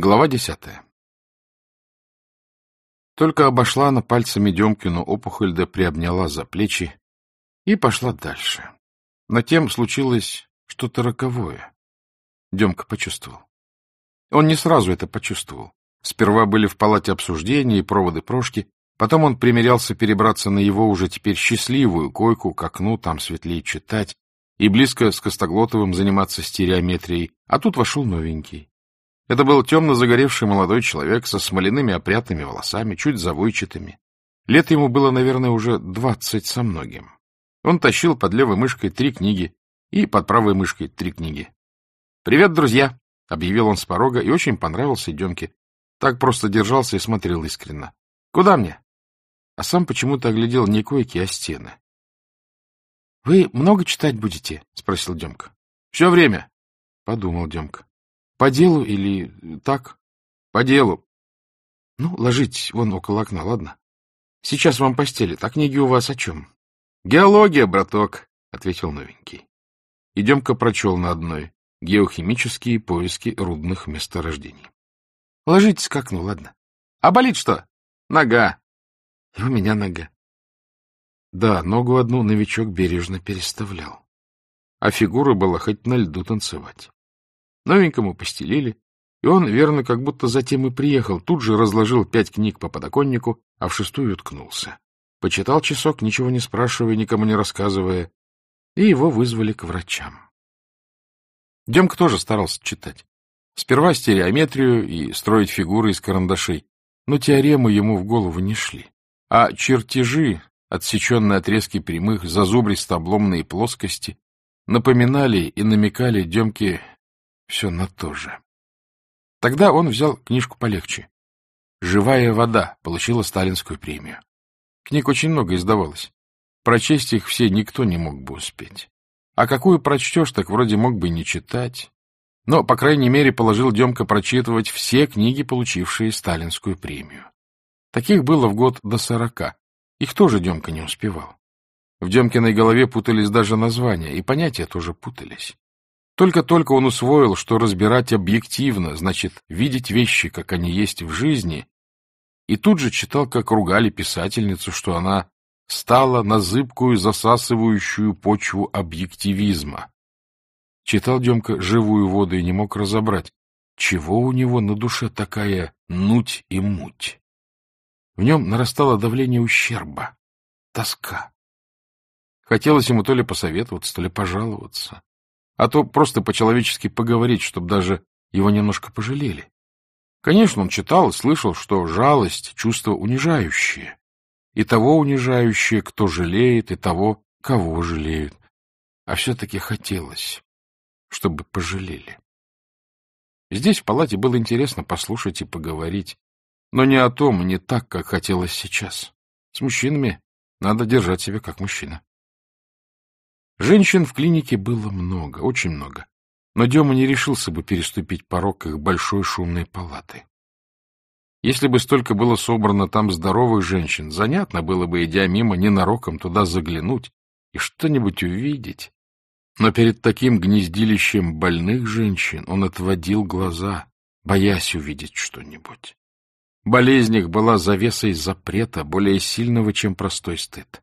Глава десятая. Только обошла на пальцами Демкину опухоль да приобняла за плечи и пошла дальше. Но тем случилось что-то роковое. Демка почувствовал. Он не сразу это почувствовал. Сперва были в палате обсуждения и проводы прошки, потом он примерялся перебраться на его уже теперь счастливую койку к окну, там светлее читать, и близко с Костоглотовым заниматься стереометрией, а тут вошел новенький. Это был темно загоревший молодой человек со смоляными опрятными волосами, чуть завойчатыми. Лет ему было, наверное, уже двадцать со многим. Он тащил под левой мышкой три книги и под правой мышкой три книги. «Привет, друзья!» — объявил он с порога и очень понравился Демке. Так просто держался и смотрел искренно. «Куда мне?» А сам почему-то оглядел не койки, а стены. — Вы много читать будете? — спросил Демка. — Все время, — подумал Демка. По делу или так? По делу. Ну, ложитесь вон около окна, ладно? Сейчас вам постели. А книги у вас о чем? Геология, браток, — ответил новенький. Идем-ка прочел на одной. Геохимические поиски рудных месторождений. Ложитесь к окну, ладно? А болит что? Нога. И у меня нога. Да, ногу одну новичок бережно переставлял. А фигура была хоть на льду танцевать. Новенькому постелили, и он, верно, как будто затем и приехал, тут же разложил пять книг по подоконнику, а в шестую уткнулся. Почитал часок, ничего не спрашивая, никому не рассказывая, и его вызвали к врачам. Демка тоже старался читать. Сперва стереометрию и строить фигуры из карандашей, но теоремы ему в голову не шли. А чертежи, отсеченные отрезки прямых, зазубристо-обломные плоскости, напоминали и намекали Демке все на то же. Тогда он взял книжку полегче. «Живая вода» получила сталинскую премию. Книг очень много издавалось. Прочесть их все никто не мог бы успеть. А какую прочтешь, так вроде мог бы не читать. Но, по крайней мере, положил Демка прочитывать все книги, получившие сталинскую премию. Таких было в год до сорока. Их тоже Демка не успевал. В Демкиной голове путались даже названия, и понятия тоже путались. Только-только он усвоил, что разбирать объективно значит видеть вещи, как они есть в жизни, и тут же читал, как ругали писательницу, что она стала на зыбкую засасывающую почву объективизма. Читал Демка «Живую воду» и не мог разобрать, чего у него на душе такая нуть и муть. В нем нарастало давление ущерба, тоска. Хотелось ему то ли посоветоваться, то ли пожаловаться а то просто по-человечески поговорить, чтобы даже его немножко пожалели. Конечно, он читал и слышал, что жалость — чувство унижающее, и того унижающее, кто жалеет, и того, кого жалеют. А все-таки хотелось, чтобы пожалели. Здесь в палате было интересно послушать и поговорить, но не о том, не так, как хотелось сейчас. С мужчинами надо держать себя как мужчина. Женщин в клинике было много, очень много, но Дема не решился бы переступить порог их большой шумной палаты. Если бы столько было собрано там здоровых женщин, занятно было бы, идя мимо, ненароком туда заглянуть и что-нибудь увидеть. Но перед таким гнездилищем больных женщин он отводил глаза, боясь увидеть что-нибудь. Болезнь их была завесой запрета, более сильного, чем простой стыд.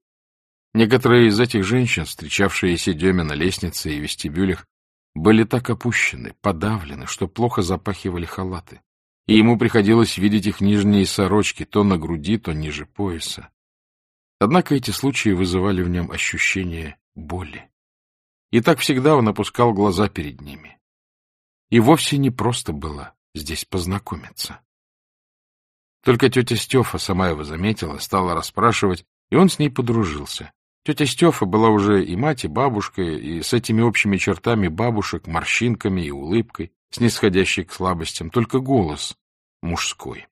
Некоторые из этих женщин, встречавшиеся Деме на лестнице и вестибюлях, были так опущены, подавлены, что плохо запахивали халаты, и ему приходилось видеть их нижние сорочки то на груди, то ниже пояса. Однако эти случаи вызывали в нем ощущение боли. И так всегда он опускал глаза перед ними. И вовсе не просто было здесь познакомиться. Только тетя Стефа сама его заметила, стала расспрашивать, и он с ней подружился. Тетя Стефа была уже и мать, и бабушка, и с этими общими чертами бабушек, морщинками и улыбкой, снисходящей к слабостям, только голос мужской.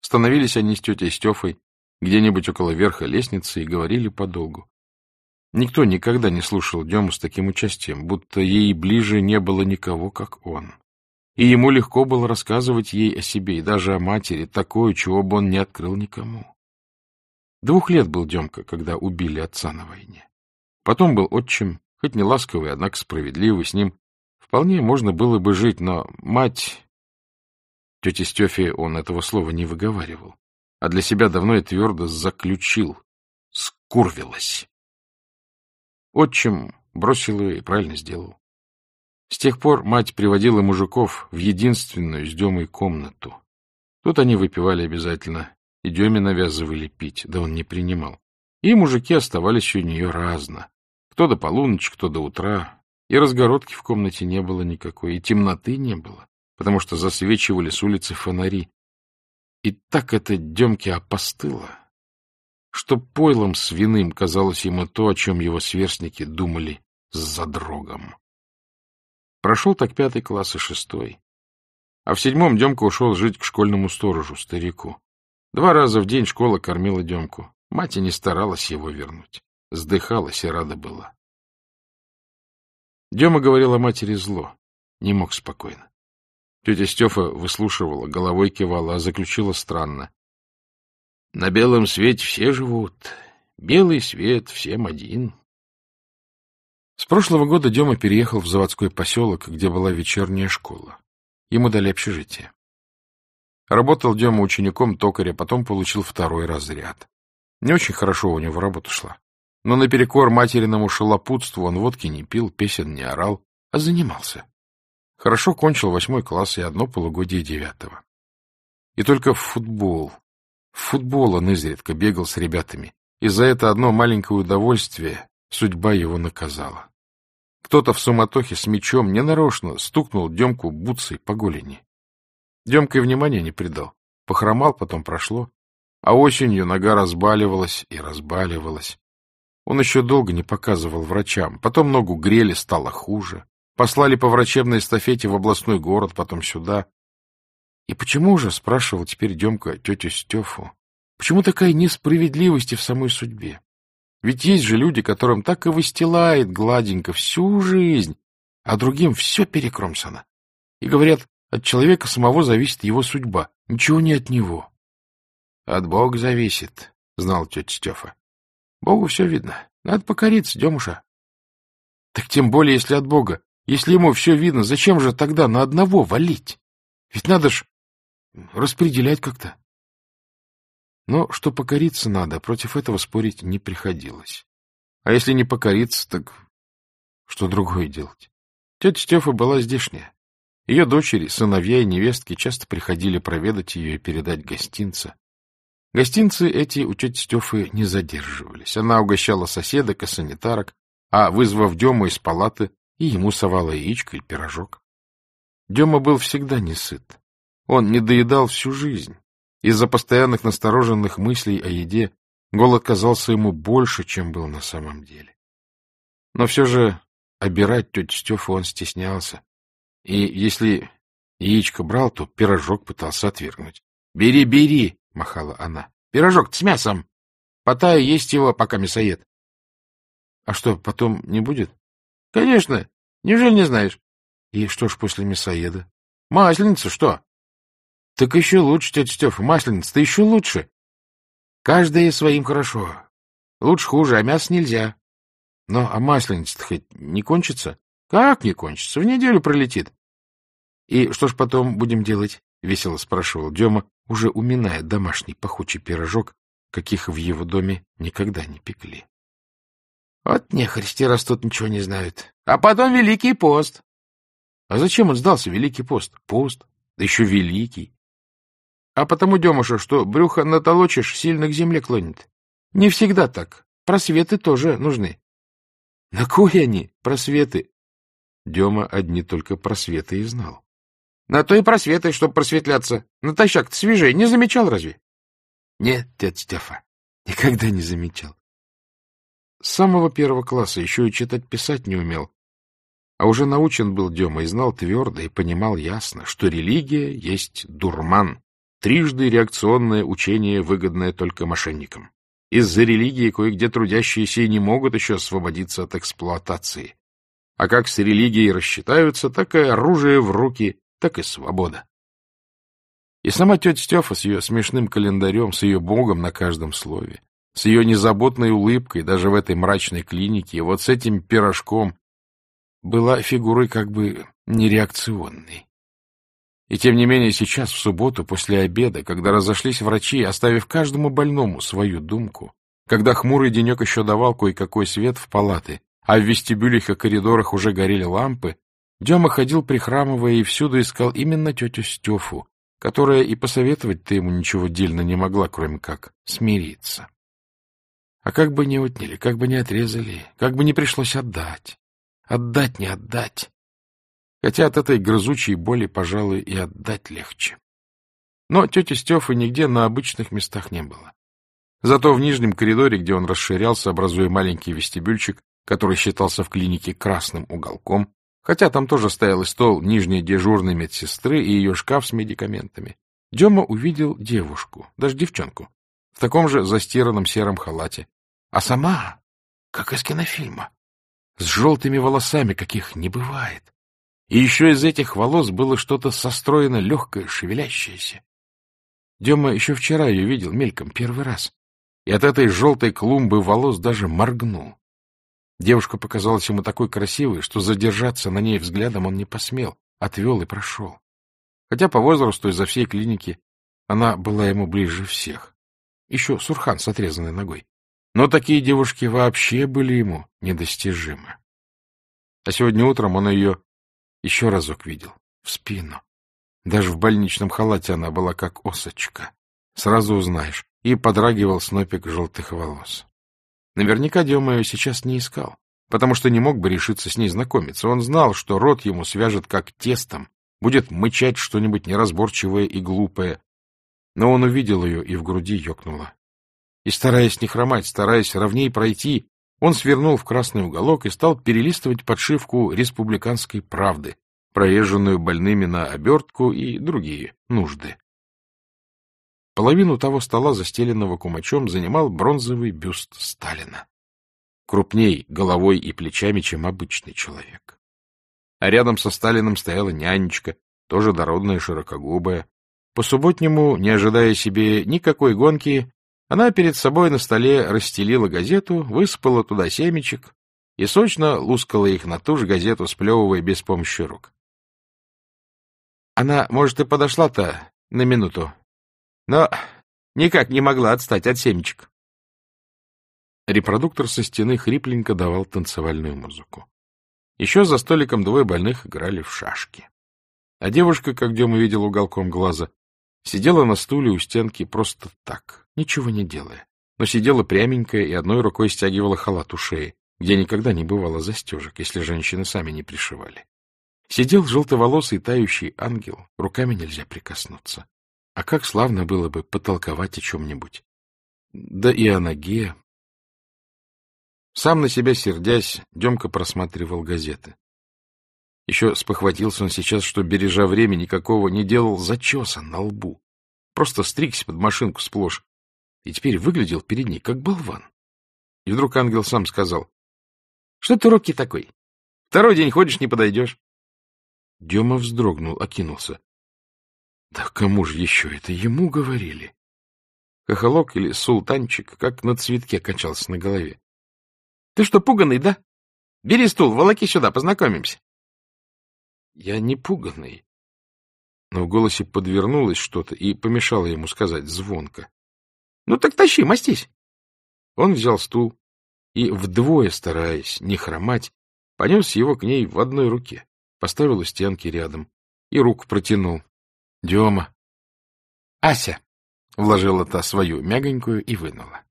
Становились они с тетей Стефой где-нибудь около верха лестницы и говорили подолгу. Никто никогда не слушал Дему с таким участием, будто ей ближе не было никого, как он. И ему легко было рассказывать ей о себе и даже о матери, такое, чего бы он не открыл никому. Двух лет был Демка, когда убили отца на войне. Потом был отчим, хоть не ласковый, однако справедливый, с ним вполне можно было бы жить, но мать... Тете Стефе он этого слова не выговаривал, а для себя давно и твердо заключил. Скурвилась. Отчим бросил ее и правильно сделал. С тех пор мать приводила мужиков в единственную с Демой комнату. Тут они выпивали обязательно, и Деме навязывали пить, да он не принимал. И мужики оставались у нее разно. Кто до полуночи, кто до утра. И разгородки в комнате не было никакой, и темноты не было, потому что засвечивали с улицы фонари. И так это Демке опостыло, что пойлом свиным казалось ему то, о чем его сверстники думали с задрогом. Прошел так пятый класс и шестой. А в седьмом Демка ушел жить к школьному сторожу, старику. Два раза в день школа кормила Демку. Мать и не старалась его вернуть. Сдыхалась и рада была. Дема говорил о матери зло. Не мог спокойно. Тетя Стефа выслушивала, головой кивала, а заключила странно. На белом свете все живут. Белый свет всем один. С прошлого года Дема переехал в заводской поселок, где была вечерняя школа. Ему дали общежитие. Работал Дема учеником токаря, потом получил второй разряд. Не очень хорошо у него работа шла. Но наперекор материному шалопутству он водки не пил, песен не орал, а занимался. Хорошо кончил восьмой класс и одно полугодие девятого. И только в футбол. В футбол он изредка бегал с ребятами, и за это одно маленькое удовольствие судьба его наказала. Кто-то в суматохе с мечом ненарочно стукнул Демку бутсой по голени. Демка и внимания не придал. Похромал, потом прошло. А осенью нога разбаливалась и разбаливалась. Он еще долго не показывал врачам. Потом ногу грели, стало хуже. Послали по врачебной эстафете в областной город, потом сюда. И почему же, спрашивал теперь Демка тетю Стефу, почему такая несправедливость в самой судьбе? Ведь есть же люди, которым так и выстилает гладенько всю жизнь, а другим все перекромсано. И говорят, от человека самого зависит его судьба, ничего не от него. — От Бога зависит, — знал тетя Стефа. — Богу все видно. Надо покориться, Демуша. — Так тем более, если от Бога. Если ему все видно, зачем же тогда на одного валить? Ведь надо ж распределять как-то. Но что покориться надо, против этого спорить не приходилось. А если не покориться, так что другое делать? Тетя Стефа была здешняя. Ее дочери, сыновья и невестки часто приходили проведать ее и передать гостинца. Гостинцы эти у тети Стефы не задерживались. Она угощала соседок и санитарок, а, вызвав Дему из палаты, и ему совала яичко и пирожок. Дема был всегда не сыт. Он не доедал всю жизнь. Из-за постоянных настороженных мыслей о еде голод казался ему больше, чем был на самом деле. Но все же обирать тетю Стефу он стеснялся. И если яичко брал, то пирожок пытался отвергнуть. — Бери, бери! — махала она. — Пирожок с мясом. Потая есть его, пока мясоед. — А что, потом не будет? — Конечно. Неужели не знаешь? — И что ж после мясоеда? — Масленица, что? — Так еще лучше, тетя Стефа, масленица-то еще лучше. Каждое своим хорошо. Лучше хуже, а мясо нельзя. Но а масленица-то хоть не кончится? Как не кончится? В неделю пролетит. — И что ж потом будем делать? — весело спрашивал Дема, уже уминая домашний пахучий пирожок, каких в его доме никогда не пекли. — Вот нехристи растут, ничего не знают. А потом Великий пост. А зачем он сдался, Великий пост? Пост, да еще Великий. А потому, Демуша, что брюхо натолочишь, сильно к земле клонит. Не всегда так. Просветы тоже нужны. На кой они, просветы? Дема одни только просветы и знал. На то и просветы, чтоб просветляться. Натощак-то свежей. Не замечал разве? Нет, дядя Стефа, никогда не замечал. С самого первого класса еще и читать-писать не умел. А уже научен был Дема и знал твердо и понимал ясно, что религия есть дурман, трижды реакционное учение, выгодное только мошенникам. Из-за религии кое-где трудящиеся не могут еще освободиться от эксплуатации. А как с религией рассчитаются, так и оружие в руки так и свобода. И сама тетя Стефа с ее смешным календарем, с ее богом на каждом слове, с ее незаботной улыбкой даже в этой мрачной клинике, вот с этим пирожком, была фигурой как бы нереакционной. И тем не менее сейчас, в субботу, после обеда, когда разошлись врачи, оставив каждому больному свою думку, когда хмурый денек еще давал кое-какой свет в палаты, а в вестибюлях и коридорах уже горели лампы, Дема ходил прихрамывая и всюду искал именно тетю Стефу, которая и посоветовать-то ему ничего дельно не могла, кроме как смириться. А как бы не отняли, как бы не отрезали, как бы не пришлось отдать. Отдать, не отдать. Хотя от этой грызучей боли, пожалуй, и отдать легче. Но тети Стефы нигде на обычных местах не было. Зато в нижнем коридоре, где он расширялся, образуя маленький вестибюльчик, который считался в клинике красным уголком, хотя там тоже стоял и стол нижней дежурной медсестры и ее шкаф с медикаментами, Дема увидел девушку, даже девчонку, в таком же застиранном сером халате. А сама, как из кинофильма, с желтыми волосами, каких не бывает. И еще из этих волос было что-то состроено легкое, шевелящееся. Дема еще вчера ее видел мельком первый раз, и от этой желтой клумбы волос даже моргнул. Девушка показалась ему такой красивой, что задержаться на ней взглядом он не посмел, отвел и прошел. Хотя по возрасту изо всей клиники она была ему ближе всех. Еще Сурхан с отрезанной ногой. Но такие девушки вообще были ему недостижимы. А сегодня утром он ее еще разок видел, в спину. Даже в больничном халате она была как осочка. Сразу узнаешь. И подрагивал снопик желтых волос. Наверняка Дема ее сейчас не искал, потому что не мог бы решиться с ней знакомиться. Он знал, что рот ему свяжет как тестом, будет мычать что-нибудь неразборчивое и глупое. Но он увидел ее, и в груди ёкнуло. И, стараясь не хромать, стараясь ровней пройти, он свернул в красный уголок и стал перелистывать подшивку республиканской правды, проезженную больными на обертку и другие нужды. Половину того стола, застеленного кумачом, занимал бронзовый бюст Сталина. Крупней головой и плечами, чем обычный человек. А рядом со Сталином стояла нянечка, тоже дородная, широкогубая. По-субботнему, не ожидая себе никакой гонки, она перед собой на столе расстелила газету, высыпала туда семечек и сочно лускала их на ту же газету, сплевывая без помощи рук. Она, может, и подошла-то на минуту, но никак не могла отстать от семечек. Репродуктор со стены хрипленько давал танцевальную музыку. Еще за столиком двое больных играли в шашки. А девушка, как Дема видел уголком глаза, сидела на стуле у стенки просто так, ничего не делая, но сидела пряменькая и одной рукой стягивала халат у шеи, где никогда не бывало застежек, если женщины сами не пришивали. Сидел желтоволосый тающий ангел, руками нельзя прикоснуться. А как славно было бы потолковать о чем-нибудь. Да и о ноге. Сам на себя сердясь, Демка просматривал газеты. Еще спохватился он сейчас, что, бережа время, никакого не делал зачеса на лбу. Просто стригся под машинку сплошь. И теперь выглядел перед ней, как болван. И вдруг ангел сам сказал. — Что ты робкий такой? Второй день ходишь, не подойдешь. Дема вздрогнул, окинулся. Да кому же еще это ему говорили? Хохолок или султанчик, как на цветке качался на голове. — Ты что, пуганный, да? Бери стул, волоки сюда, познакомимся. Я не пуганный. Но в голосе подвернулось что-то и помешало ему сказать звонко. — Ну так тащи, мастись. Он взял стул и, вдвое стараясь не хромать, понес его к ней в одной руке, поставил у стенки рядом и руку протянул. Дема. Ася. Вложила та свою мягонькую и вынула.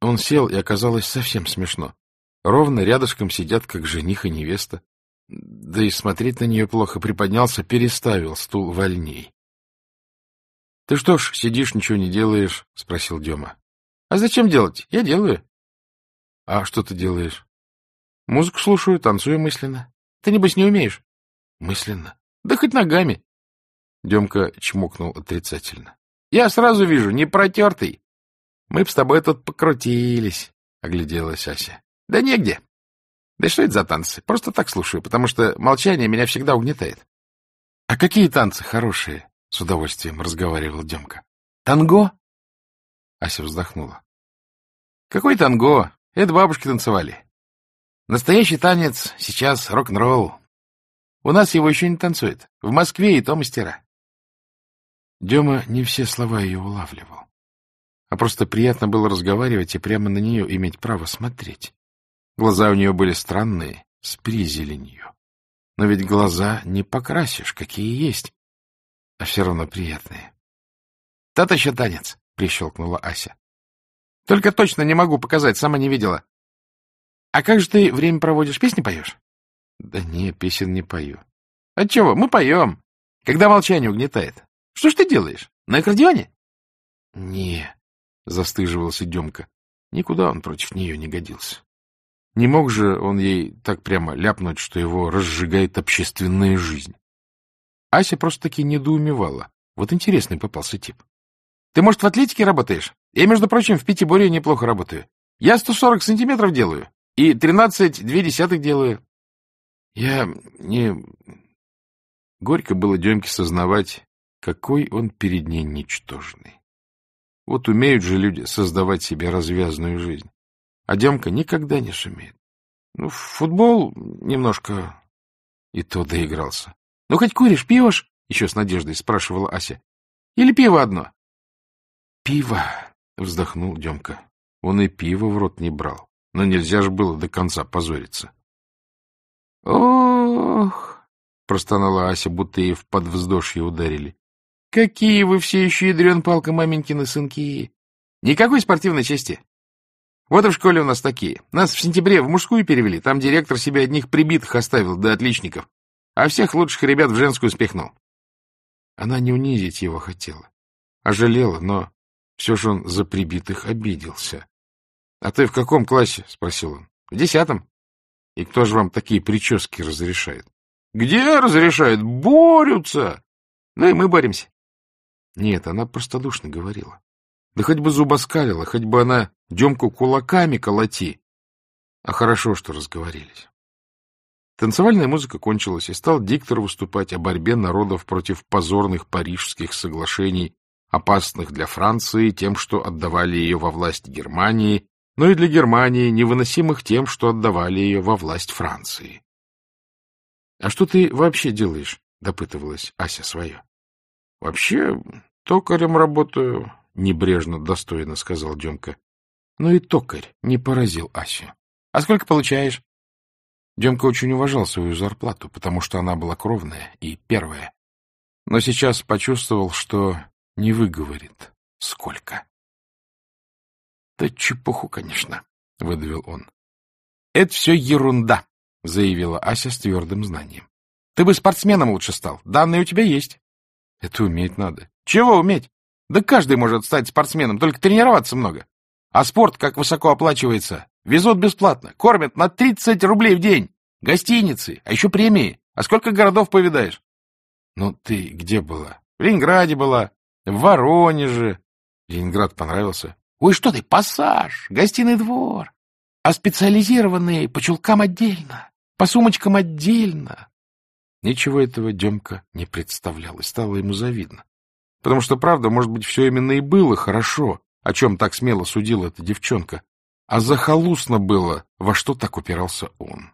Он сел, и оказалось совсем смешно. Ровно рядышком сидят, как жених и невеста. Да и смотреть на нее плохо приподнялся, переставил стул вольней. — Ты что ж, сидишь, ничего не делаешь? — спросил Дема. — А зачем делать? Я делаю. — А что ты делаешь? — Музыку слушаю, танцую мысленно. Ты, небось, не умеешь? — Мысленно. — Да хоть ногами. Демка чмокнул отрицательно. — Я сразу вижу, не протертый. Мы б с тобой тут покрутились, — огляделась Ася. — Да негде. Да что это за танцы? Просто так слушаю, потому что молчание меня всегда угнетает. — А какие танцы хорошие? — с удовольствием разговаривал Демка. — Танго? Ася вздохнула. — Какой танго? Это бабушки танцевали. Настоящий танец сейчас рок-н-ролл. У нас его еще не танцует. В Москве и то мастера. Дема не все слова ее улавливал. А просто приятно было разговаривать и прямо на нее иметь право смотреть. Глаза у нее были странные, с призеленью. Но ведь глаза не покрасишь, какие есть, а все равно приятные. — Тот еще танец, — прищелкнула Ася. — Только точно не могу показать, сама не видела. — А как же ты время проводишь? Песни поешь? — Да не, песен не пою. — Отчего? Мы поем, когда молчание угнетает. Что ж ты делаешь? На аккордеоне? — Не, — застыживался Демка. Никуда он против нее не годился. Не мог же он ей так прямо ляпнуть, что его разжигает общественная жизнь. Ася просто-таки недоумевала. Вот интересный попался тип. — Ты, может, в атлетике работаешь? Я, между прочим, в пятиборье неплохо работаю. Я 140 сантиметров делаю и 13 две десятых делаю. Я не... Горько было Демке сознавать, какой он перед ней ничтожный. Вот умеют же люди создавать себе развязную жизнь. А Демка никогда не сумеет. Ну, в футбол немножко и то доигрался. — Ну, хоть куришь, пьешь? — еще с надеждой спрашивала Ася. — Или пиво одно? — Пиво, — вздохнул Демка. Он и пиво в рот не брал. Но нельзя же было до конца позориться. — Ох! — простонала Ася, будто ей в подвздошье ударили. — Какие вы все еще ядрен палка маменькины сынки! Никакой спортивной чести. Вот и в школе у нас такие. Нас в сентябре в мужскую перевели. Там директор себе одних прибитых оставил, до да отличников. А всех лучших ребят в женскую спихнул. Она не унизить его хотела. А но все же он за прибитых обиделся. — А ты в каком классе? — спросил он. — В десятом. — И кто же вам такие прически разрешает? — Где разрешают? Борются! Ну и мы боремся. Нет, она простодушно говорила. Да хоть бы зубоскалила, хоть бы она Демку кулаками колоти. А хорошо, что разговорились. Танцевальная музыка кончилась, и стал диктор выступать о борьбе народов против позорных парижских соглашений, опасных для Франции тем, что отдавали ее во власть Германии, но и для Германии невыносимых тем, что отдавали ее во власть Франции. — А что ты вообще делаешь? — допытывалась Ася свое. — Вообще, токарем работаю, — небрежно, достойно сказал Демка. Но и токарь не поразил Асю. — А сколько получаешь? Демка очень уважал свою зарплату, потому что она была кровная и первая. Но сейчас почувствовал, что не выговорит. Сколько? — Да чепуху, конечно, — выдавил он. — Это все ерунда, — заявила Ася с твердым знанием. — Ты бы спортсменом лучше стал. Данные у тебя есть. — Это уметь надо. — Чего уметь? Да каждый может стать спортсменом, только тренироваться много. А спорт как высоко оплачивается. Везут бесплатно, кормят на 30 рублей в день. Гостиницы, а еще премии. А сколько городов повидаешь? Ну, ты где была? В Ленинграде была, в Воронеже. Ленинград понравился? Ой, что ты, пассаж, гостиный двор. А специализированные по чулкам отдельно, по сумочкам отдельно. Ничего этого Демка не представлял, и стало ему завидно. Потому что, правда, может быть, все именно и было хорошо, о чем так смело судила эта девчонка, а захолустно было, во что так упирался он.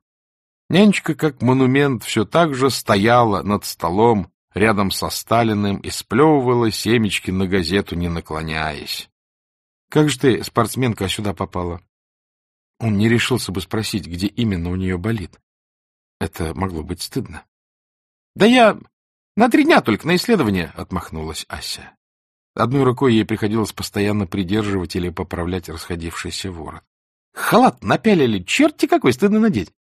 Нянечка, как монумент, все так же стояла над столом рядом со Сталиным и сплевывала семечки на газету, не наклоняясь. — Как же ты, спортсменка, сюда попала? Он не решился бы спросить, где именно у нее болит. Это могло быть стыдно. — Да я на три дня только на исследование, — отмахнулась Ася. Одной рукой ей приходилось постоянно придерживать или поправлять расходившийся ворот. — Халат напялили, черти какой, стыдно надеть.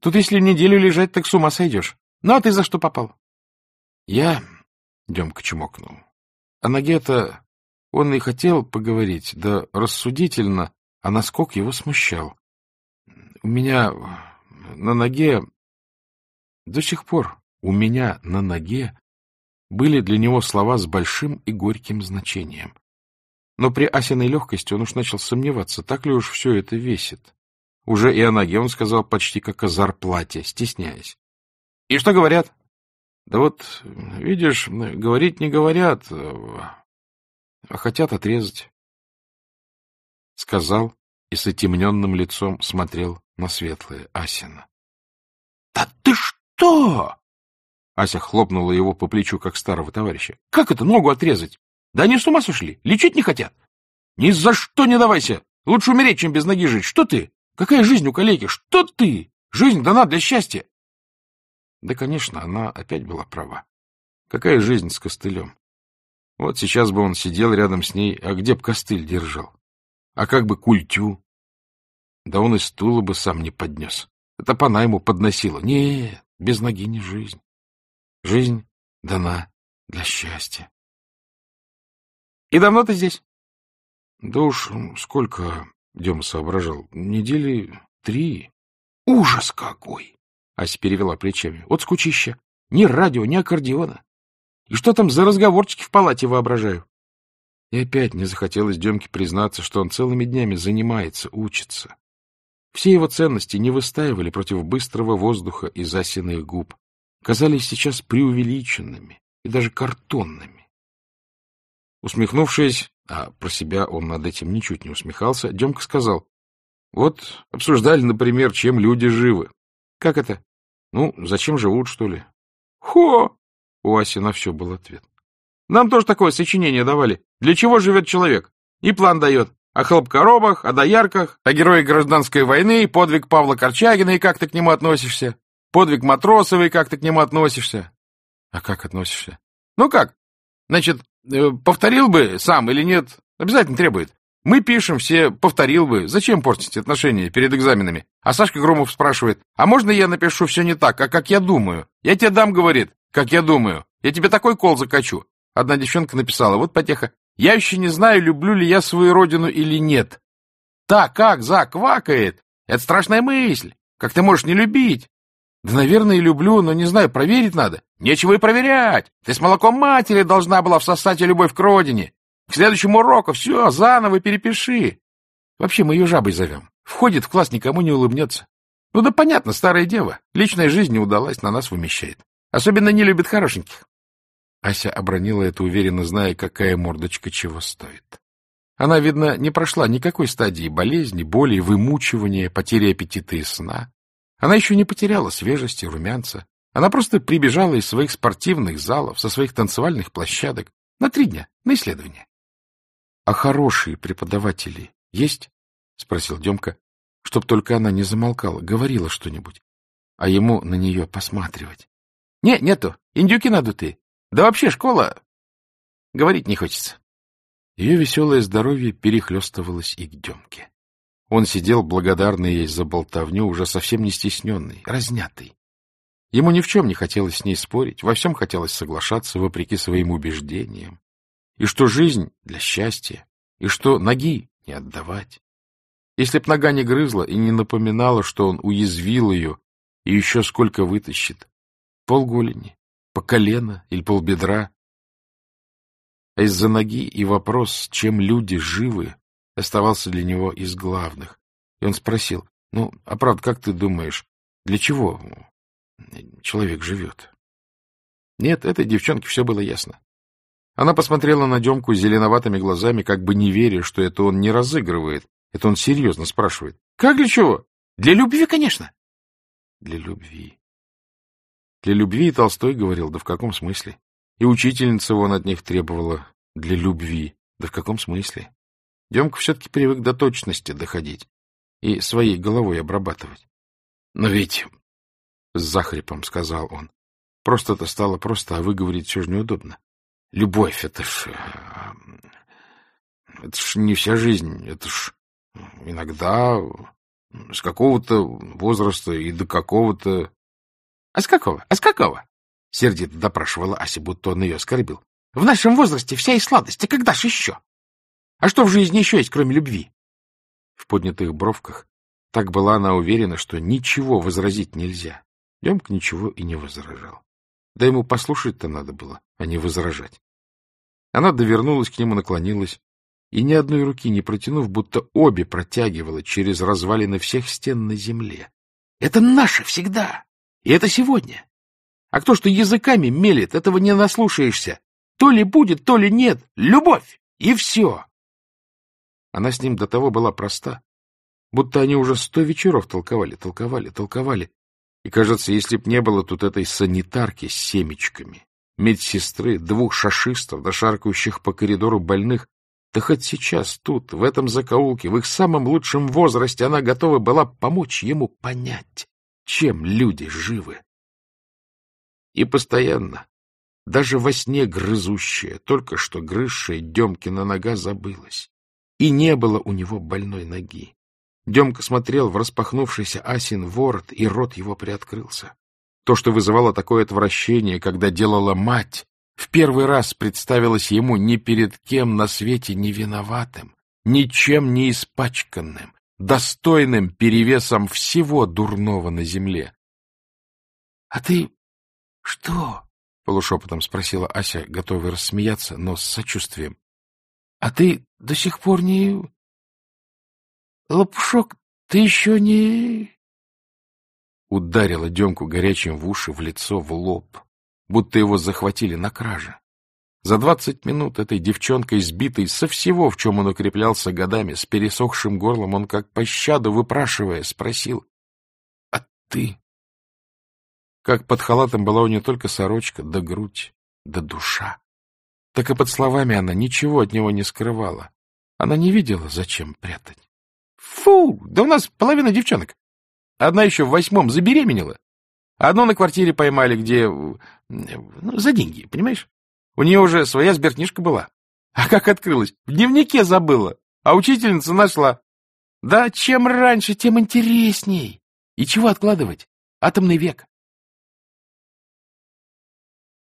Тут если неделю лежать, так с ума сойдешь. Ну, а ты за что попал? — Я... — Демка чмокнул. О ноге-то он и хотел поговорить, да рассудительно, а наскок его смущал. У меня на ноге... До сих пор у меня на ноге были для него слова с большим и горьким значением. Но при Асиной легкости он уж начал сомневаться, так ли уж все это весит. Уже и о ноге он сказал почти как о зарплате, стесняясь. — И что говорят? — Да вот, видишь, говорить не говорят, а хотят отрезать. Сказал и с отемненным лицом смотрел на светлое Асина. — Да ты что? Ася хлопнула его по плечу, как старого товарища. — Как это ногу отрезать? Да они с ума сошли. Лечить не хотят. Ни за что не давайся. Лучше умереть, чем без ноги жить. Что ты? Какая жизнь у калеки? Что ты? Жизнь дана для счастья. Да, конечно, она опять была права. Какая жизнь с костылем? Вот сейчас бы он сидел рядом с ней, а где б костыль держал? А как бы культю? Да он и стула бы сам не поднес. Это пана ему подносила. Нет, без ноги не жизнь. Жизнь дана для счастья. — И давно ты здесь? — Да уж сколько, — Дема соображал, — недели три. — Ужас какой! — Ася перевела плечами. — Вот скучища. Ни радио, ни аккордеона. И что там за разговорчики в палате воображаю? И опять не захотелось Демке признаться, что он целыми днями занимается, учится. Все его ценности не выстаивали против быстрого воздуха и засиных губ, казались сейчас преувеличенными и даже картонными. Усмехнувшись, а про себя он над этим ничуть не усмехался, Демка сказал, вот обсуждали, например, чем люди живы. Как это? Ну, зачем живут, что ли? Хо! У Аси на все был ответ. Нам тоже такое сочинение давали. Для чего живет человек? И план дает. О хлопкоробах, о доярках, о герое гражданской войны, подвиг Павла Корчагина и как ты к нему относишься. Подвиг Матросова и как ты к нему относишься. А как относишься? Ну как? Значит, э, повторил бы сам или нет? Обязательно требует. Мы пишем все, повторил бы. Зачем портить отношения перед экзаменами? А Сашка Громов спрашивает, а можно я напишу все не так, а как я думаю? Я тебе дам, говорит, как я думаю. Я тебе такой кол закачу. Одна девчонка написала, вот потеха, я еще не знаю, люблю ли я свою родину или нет. Так как заквакает? Это страшная мысль. Как ты можешь не любить? Да, наверное, люблю, но не знаю, проверить надо. Нечего и проверять. Ты с молоком матери должна была всосать любовь к родине. К следующему уроку все, заново перепиши. Вообще мы ее жабой зовем. Входит в класс, никому не улыбнется. Ну да понятно, старая дева. Личная жизнь не удалась, на нас вымещает. Особенно не любит хорошеньких. Ася обронила это, уверенно зная, какая мордочка чего стоит. Она, видно, не прошла никакой стадии болезни, боли, вымучивания, потери аппетита и сна. Она еще не потеряла свежести, румянца. Она просто прибежала из своих спортивных залов, со своих танцевальных площадок на три дня, на исследование. — А хорошие преподаватели есть? — спросил Демка, чтоб только она не замолкала, говорила что-нибудь, а ему на нее посматривать. — Не, нету, индюки надутые. Да вообще школа... Говорить не хочется. Ее веселое здоровье перехлестывалось и к Демке. Он сидел, благодарный ей за болтовню, уже совсем не стесненный, разнятый. Ему ни в чем не хотелось с ней спорить, во всем хотелось соглашаться, вопреки своим убеждениям. И что жизнь для счастья, и что ноги не отдавать. Если б нога не грызла и не напоминала, что он уязвил ее и еще сколько вытащит, полголени, по колено или полбедра. А из-за ноги и вопрос, чем люди живы, оставался для него из главных. И он спросил, ну, а правда, как ты думаешь, для чего человек живет? Нет, этой девчонке все было ясно. Она посмотрела на Демку зеленоватыми глазами, как бы не веря, что это он не разыгрывает. Это он серьезно спрашивает. Как для чего? Для любви, конечно. Для любви. Для любви и Толстой говорил, да в каком смысле? И учительница вон от них требовала для любви, да в каком смысле? Демка все-таки привык до точности доходить и своей головой обрабатывать. Но ведь, — с захрипом сказал он, — просто-то стало просто, а выговорить все же неудобно. Любовь — это ж... Э, это ж не вся жизнь, это ж иногда с какого-то возраста и до какого-то — А с какого? А с какого? — сердито допрашивала Ася, будто он ее оскорбил. — В нашем возрасте вся и сладость, а когда ж еще? А что в жизни еще есть, кроме любви? В поднятых бровках так была она уверена, что ничего возразить нельзя. Демка ничего и не возражал. Да ему послушать-то надо было, а не возражать. Она довернулась к нему, наклонилась, и ни одной руки не протянув, будто обе протягивала через развалины всех стен на земле. — Это наше всегда! И это сегодня. А кто что языками мелет, этого не наслушаешься. То ли будет, то ли нет. Любовь! И все. Она с ним до того была проста, будто они уже сто вечеров толковали, толковали, толковали. И, кажется, если б не было тут этой санитарки с семечками, медсестры, двух шашистов, дошаркающих по коридору больных, да хоть сейчас, тут, в этом закоулке, в их самом лучшем возрасте, она готова была помочь ему понять, чем люди живы. И постоянно, даже во сне грызущая, только что грызшая Демкина нога забылась. И не было у него больной ноги. Демка смотрел в распахнувшийся Асин ворот, и рот его приоткрылся. То, что вызывало такое отвращение, когда делала мать, в первый раз представилось ему ни перед кем на свете не виноватым, ничем не испачканным, достойным перевесом всего дурного на земле. — А ты что? — полушепотом спросила Ася, готовая рассмеяться, но с сочувствием. — А ты до сих пор не... Лопушок, ты еще не... Ударила Демку горячим в уши, в лицо, в лоб, будто его захватили на краже. За двадцать минут этой девчонкой, сбитой со всего, в чем он укреплялся годами, с пересохшим горлом, он, как пощаду выпрашивая, спросил, — А ты? Как под халатом была у нее только сорочка, да грудь, да душа. Так и под словами она ничего от него не скрывала. Она не видела, зачем прятать. Фу, да у нас половина девчонок. Одна еще в восьмом забеременела. Одну на квартире поймали, где... Ну, за деньги, понимаешь? У нее уже своя сберкнижка была. А как открылась? В дневнике забыла. А учительница нашла. Да чем раньше, тем интересней. И чего откладывать? Атомный век.